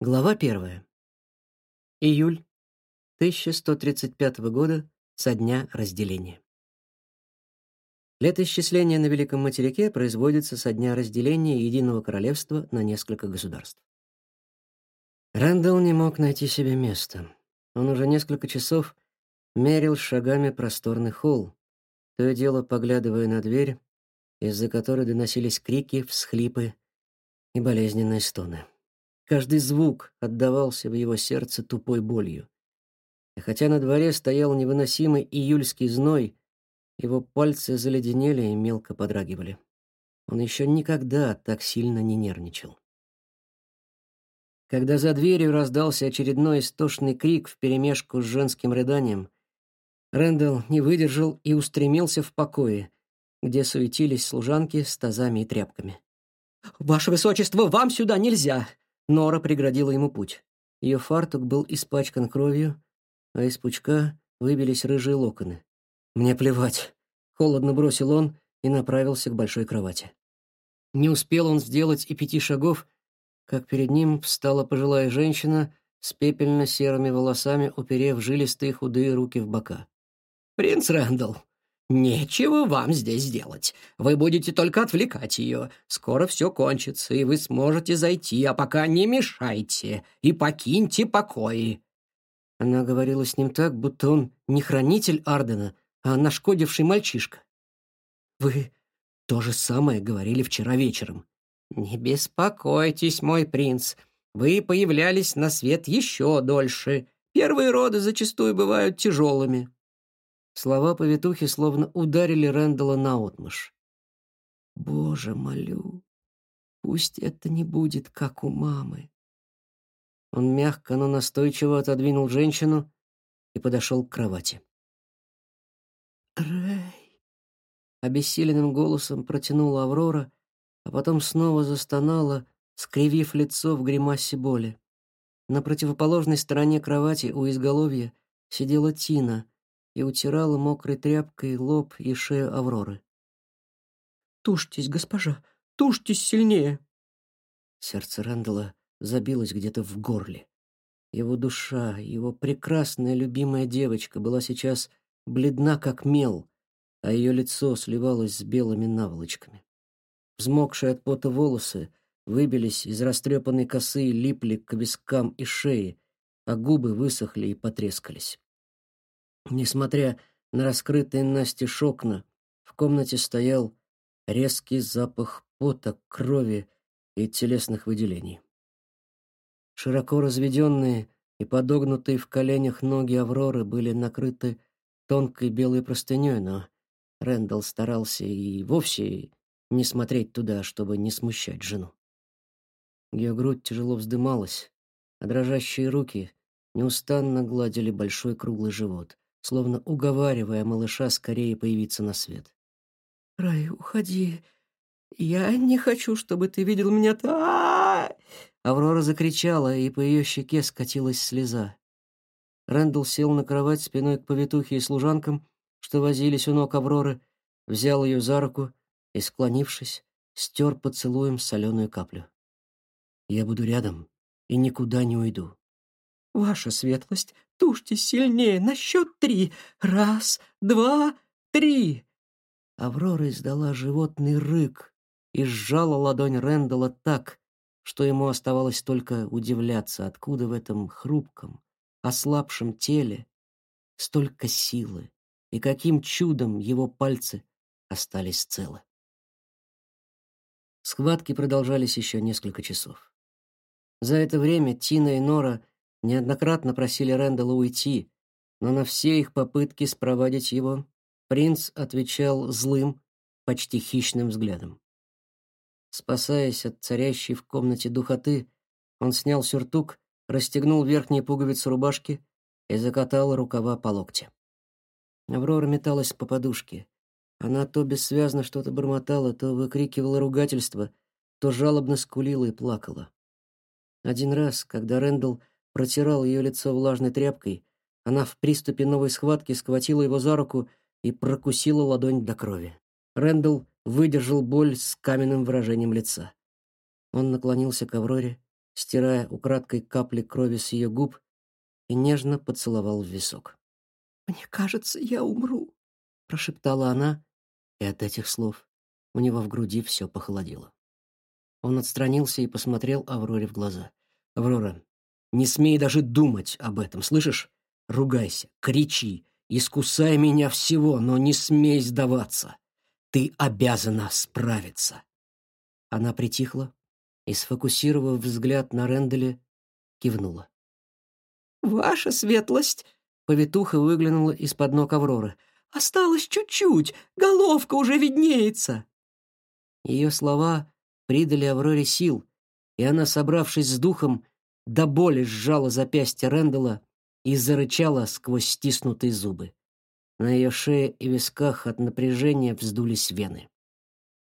Глава первая. Июль 1135 года со дня разделения. Летоисчисление на Великом материке производится со дня разделения Единого Королевства на несколько государств. Рэндалл не мог найти себе места. Он уже несколько часов мерил шагами просторный холл, то и дело поглядывая на дверь, из-за которой доносились крики, всхлипы и болезненные стоны. Каждый звук отдавался в его сердце тупой болью. И хотя на дворе стоял невыносимый июльский зной, его пальцы заледенели и мелко подрагивали. Он еще никогда так сильно не нервничал. Когда за дверью раздался очередной истошный крик вперемешку с женским рыданием, Рэндалл не выдержал и устремился в покое, где суетились служанки с тазами и тряпками. «Ваше высочество, вам сюда нельзя!» Нора преградила ему путь. Ее фартук был испачкан кровью, а из пучка выбились рыжие локоны. «Мне плевать», — холодно бросил он и направился к большой кровати. Не успел он сделать и пяти шагов, как перед ним встала пожилая женщина с пепельно-серыми волосами, уперев жилистые худые руки в бока. «Принц Рэндалл, «Нечего вам здесь делать. Вы будете только отвлекать ее. Скоро все кончится, и вы сможете зайти, а пока не мешайте и покиньте покои». Она говорила с ним так, будто он не хранитель Ардена, а нашкодивший мальчишка. «Вы то же самое говорили вчера вечером». «Не беспокойтесь, мой принц. Вы появлялись на свет еще дольше. Первые роды зачастую бывают тяжелыми. Слова повитухи словно ударили Рэндала наотмашь. «Боже, молю, пусть это не будет, как у мамы». Он мягко, но настойчиво отодвинул женщину и подошел к кровати. «Рэй!» — обессиленным голосом протянула Аврора, а потом снова застонала, скривив лицо в гримасе боли. На противоположной стороне кровати у изголовья сидела Тина — и утирала мокрой тряпкой лоб и шею Авроры. «Тушьтесь, госпожа, тушьтесь сильнее!» Сердце Рэндала забилось где-то в горле. Его душа, его прекрасная любимая девочка была сейчас бледна, как мел, а ее лицо сливалось с белыми наволочками. Взмокшие от пота волосы выбились из растрепанной косы и липли к вискам и шее, а губы высохли и потрескались. Несмотря на раскрытые настежь окна, в комнате стоял резкий запах пота, крови и телесных выделений. Широко разведенные и подогнутые в коленях ноги Авроры были накрыты тонкой белой простыней, но Рэндалл старался и вовсе не смотреть туда, чтобы не смущать жену. Ее грудь тяжело вздымалась, а дрожащие руки неустанно гладили большой круглый живот словно уговаривая малыша скорее появиться на свет. «Рай, уходи. Я не хочу, чтобы ты видел меня так!» Аврора закричала, и по ее щеке скатилась слеза. Рэндалл сел на кровать спиной к повитухе и служанкам, что возились у ног Авроры, взял ее за руку и, склонившись, стер поцелуем соленую каплю. «Я буду рядом и никуда не уйду. «Ваша светлость, тушьте сильнее, на счет три. Раз, два, три!» Аврора издала животный рык и сжала ладонь Рэндала так, что ему оставалось только удивляться, откуда в этом хрупком, ослабшем теле столько силы и каким чудом его пальцы остались целы. Схватки продолжались еще несколько часов. За это время Тина и Нора неоднократно просили Рэндалла уйти, но на все их попытки спровадить его принц отвечал злым, почти хищным взглядом. Спасаясь от царящей в комнате духоты, он снял сюртук, расстегнул верхние пуговицы рубашки и закатал рукава по локте. Аврора металась по подушке. Она то бессвязно что-то бормотала, то выкрикивала ругательство, то жалобно скулила и плакала. Один раз, когда Рэндалл протирал ее лицо влажной тряпкой, она в приступе новой схватки схватила его за руку и прокусила ладонь до крови. Рэндалл выдержал боль с каменным выражением лица. Он наклонился к Авроре, стирая украдкой капли крови с ее губ, и нежно поцеловал в висок. «Мне кажется, я умру», — прошептала она, и от этих слов у него в груди все похолодело. Он отстранился и посмотрел Авроре в глаза. «Аврора, не смей даже думать об этом, слышишь? Ругайся, кричи, искусай меня всего, но не смей сдаваться. Ты обязана справиться». Она притихла и, сфокусировав взгляд на Ренделе, кивнула. «Ваша светлость!» — повитуха выглянула из-под ног Авроры. «Осталось чуть-чуть, головка уже виднеется!» Ее слова придали Авроре сил, и она, собравшись с духом, до боли сжала запястье Рэндала и зарычала сквозь стиснутые зубы. На ее шее и висках от напряжения вздулись вены.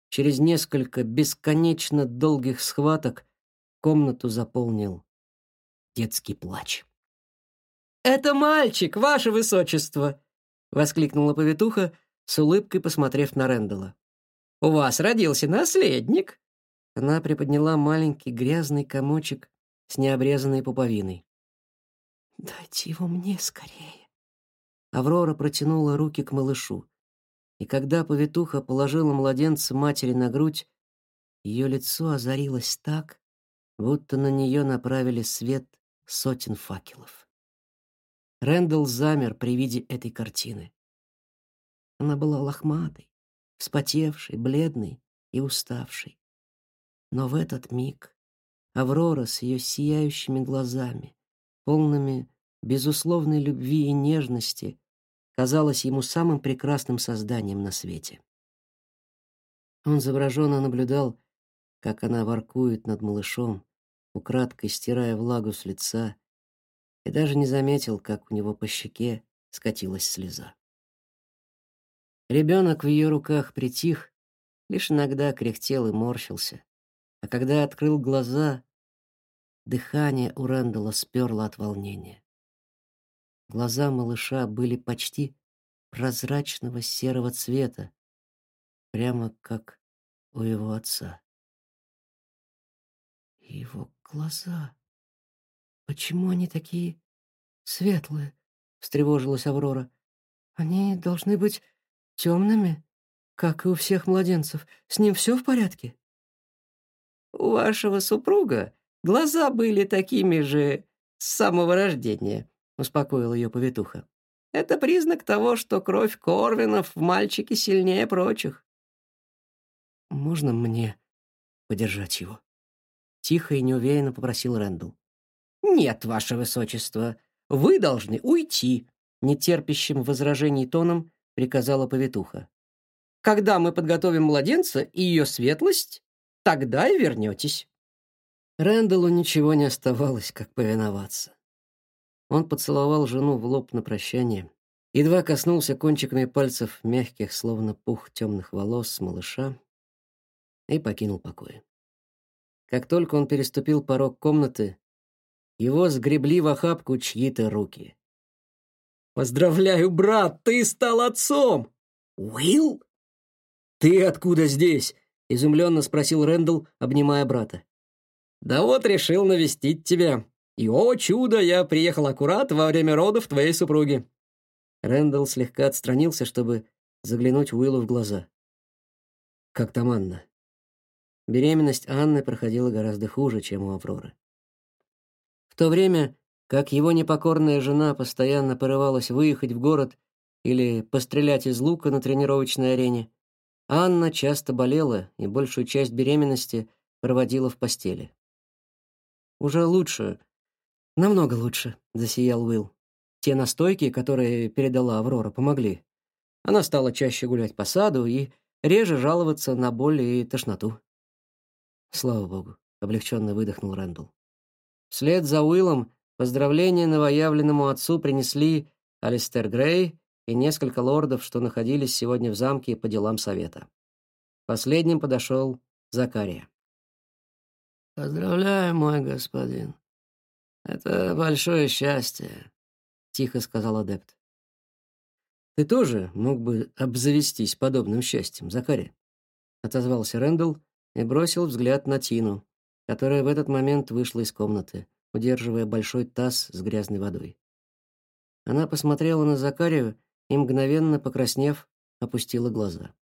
Через несколько бесконечно долгих схваток комнату заполнил детский плач. «Это мальчик, ваше высочество!» — воскликнула повитуха, с улыбкой посмотрев на Рэндала. «У вас родился наследник!» Она приподняла маленький грязный комочек с необрезанной пуповиной. «Дайте его мне скорее!» Аврора протянула руки к малышу, и когда повитуха положила младенца матери на грудь, ее лицо озарилось так, будто на нее направили свет сотен факелов. Рэндалл замер при виде этой картины. Она была лохматой, вспотевшей, бледной и уставшей. Но в этот миг Аврора с ее сияющими глазами, полными безусловной любви и нежности, казалась ему самым прекрасным созданием на свете. Он завороженно наблюдал, как она воркует над малышом, украдкой стирая влагу с лица, и даже не заметил, как у него по щеке скатилась слеза. Ребенок в ее руках притих, лишь иногда кряхтел и морщился, а когда открыл глаза, дыхание у Рэндала сперло от волнения. Глаза малыша были почти прозрачного серого цвета, прямо как у его отца. Его глаза «Почему они такие светлые?» — встревожилась Аврора. «Они должны быть темными, как и у всех младенцев. С ним все в порядке?» «У вашего супруга глаза были такими же с самого рождения», — успокоил ее повитуха. «Это признак того, что кровь Корвинов в мальчике сильнее прочих». «Можно мне подержать его?» Тихо и неуверенно попросил Рэндалл. «Нет, ваше высочество, вы должны уйти», — нетерпящим возражений тоном приказала повитуха. «Когда мы подготовим младенца и ее светлость, тогда и вернетесь». Рэндаллу ничего не оставалось, как повиноваться. Он поцеловал жену в лоб на прощание, едва коснулся кончиками пальцев мягких, словно пух темных волос малыша и покинул покой. Как только он переступил порог комнаты, его сгребли в охапку чьи-то руки. «Поздравляю, брат, ты стал отцом!» «Уилл?» «Ты откуда здесь?» — изумленно спросил Рэндалл, обнимая брата. «Да вот решил навестить тебя. И, о чудо, я приехал аккурат во время родов твоей супруги». Рэндалл слегка отстранился, чтобы заглянуть Уиллу в глаза. «Как там Анна?» Беременность Анны проходила гораздо хуже, чем у Авроры. В то время, как его непокорная жена постоянно порывалась выехать в город или пострелять из лука на тренировочной арене, Анна часто болела и большую часть беременности проводила в постели. «Уже лучше, намного лучше», — засиял Уилл. Те настойки, которые передала Аврора, помогли. Она стала чаще гулять по саду и реже жаловаться на боль и тошноту. Слава богу, облегченно выдохнул Рэндалл. Вслед за Уиллом поздравления новоявленному отцу принесли Алистер Грей и несколько лордов, что находились сегодня в замке по делам совета. Последним подошел Закария. «Поздравляю, мой господин. Это большое счастье», — тихо сказал адепт. «Ты тоже мог бы обзавестись подобным счастьем, Закария», — отозвался Рэндалл и бросил взгляд на Тину, которая в этот момент вышла из комнаты, удерживая большой таз с грязной водой. Она посмотрела на Закарию и, мгновенно покраснев, опустила глаза.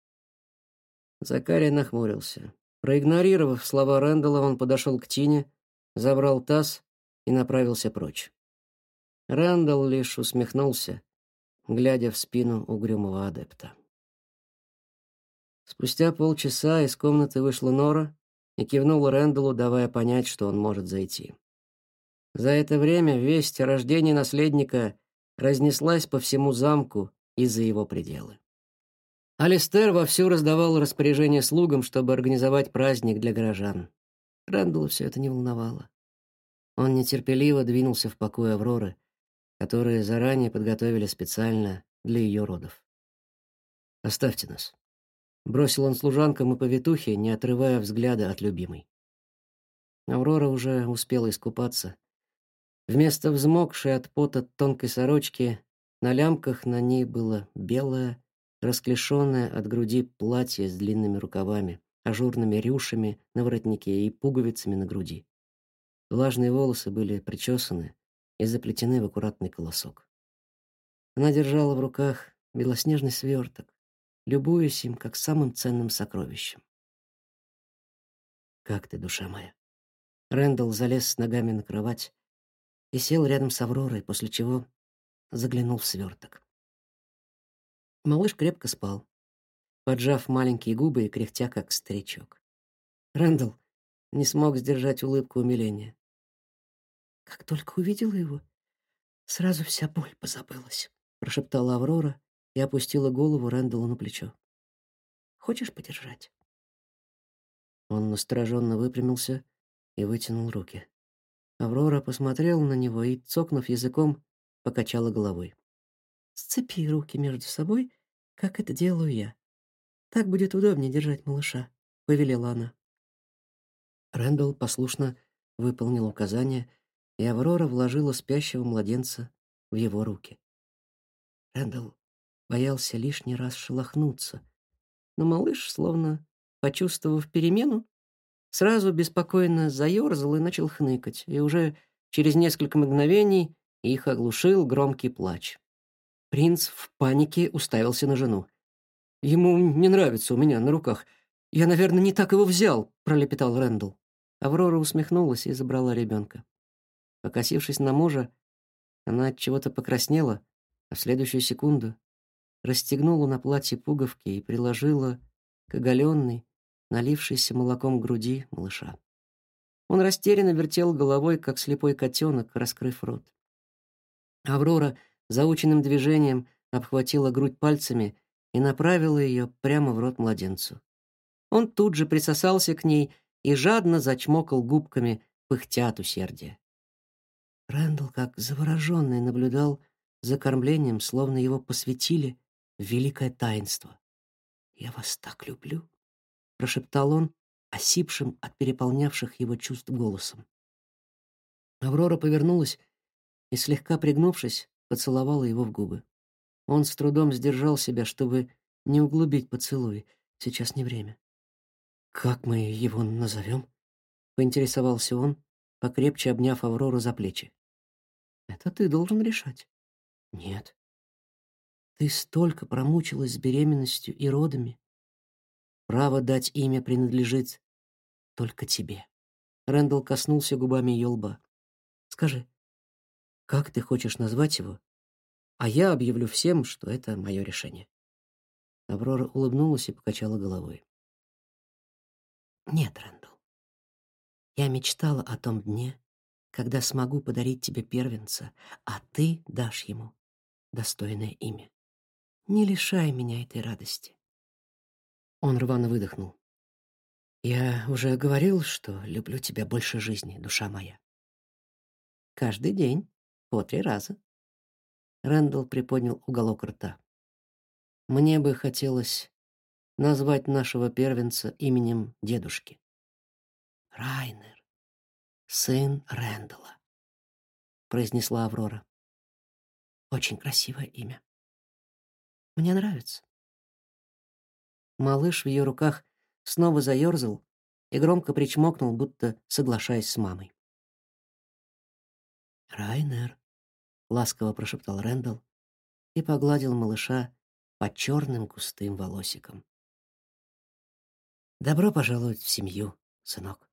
Закария нахмурился. Проигнорировав слова Рэндалла, он подошел к Тине, забрал таз и направился прочь. Рэндалл лишь усмехнулся, глядя в спину угрюмого адепта. Спустя полчаса из комнаты вышла Нора и кивнула Рэндаллу, давая понять, что он может зайти. За это время весть о рождении наследника разнеслась по всему замку и за его пределы. Алистер вовсю раздавал распоряжения слугам, чтобы организовать праздник для горожан. Рэндалла все это не волновало. Он нетерпеливо двинулся в покой Авроры, которые заранее подготовили специально для ее родов. «Оставьте нас», — бросил он служанкам и повитухе, не отрывая взгляда от любимой. Аврора уже успела искупаться. Вместо взмокшей от пота тонкой сорочки на лямках на ней было белое, расклешенное от груди платье с длинными рукавами, ажурными рюшами на воротнике и пуговицами на груди. Влажные волосы были причесаны и заплетены в аккуратный колосок. Она держала в руках белоснежный сверток, любуясь им как самым ценным сокровищем. «Как ты, душа моя?» Рэндалл залез с ногами на кровать и сел рядом с Авророй, после чего заглянул в сверток. Малыш крепко спал, поджав маленькие губы и кряхтя, как старичок. Рэндалл не смог сдержать улыбку умиления. Как только увидела его, сразу вся боль позабылась, прошептала Аврора и опустила голову Рэндаллу на плечо. Хочешь подержать? Он настороженно выпрямился и вытянул руки. Аврора посмотрела на него и, цокнув языком, покачала головой. Сцепи руки между собой, как это делаю я. Так будет удобнее держать малыша, повелела она. Рэндалл послушно выполнил указание, и Аврора вложила спящего младенца в его руки. Рэндалл боялся лишний раз шелохнуться, но малыш, словно почувствовав перемену, сразу беспокойно заерзал и начал хныкать, и уже через несколько мгновений их оглушил громкий плач. Принц в панике уставился на жену. «Ему не нравится у меня на руках. Я, наверное, не так его взял», — пролепетал Рэндалл. Аврора усмехнулась и забрала ребенка. Покосившись на мужа, она от чего-то покраснела, а в следующую секунду расстегнула на платье пуговки и приложила к оголенной, налившейся молоком груди малыша. Он растерянно вертел головой, как слепой котенок, раскрыв рот. Аврора заученным движением обхватила грудь пальцами и направила ее прямо в рот младенцу. Он тут же присосался к ней и жадно зачмокал губками, пыхтя от усердия. Рэндалл, как завороженный, наблюдал за кормлением, словно его посвятили в великое таинство. «Я вас так люблю», — прошептал он, осипшим от переполнявших его чувств голосом. Аврора повернулась и, слегка пригнувшись, поцеловала его в губы. Он с трудом сдержал себя, чтобы не углубить поцелуй. Сейчас не время. «Как мы его назовем?» — поинтересовался он, покрепче обняв Аврору за плечи. «Это ты должен решать». «Нет. Ты столько промучилась с беременностью и родами. Право дать имя принадлежит только тебе». Рэндалл коснулся губами ее лба. «Скажи, как ты хочешь назвать его? А я объявлю всем, что это мое решение. Аврора улыбнулась и покачала головой. Нет, Рэндалл. Я мечтала о том дне, когда смогу подарить тебе первенца, а ты дашь ему достойное имя. Не лишай меня этой радости. Он рвано выдохнул. Я уже говорил, что люблю тебя больше жизни, душа моя. Каждый день. По три раза. Рэндалл приподнял уголок рта. Мне бы хотелось назвать нашего первенца именем дедушки. Райнер, сын Рэндалла, произнесла Аврора. Очень красивое имя. Мне нравится. Малыш в ее руках снова заерзал, и громко причмокнул, будто соглашаясь с мамой. «Райнер», — ласково прошептал Рэндалл и погладил малыша по черным густым волосикам. «Добро пожаловать в семью, сынок».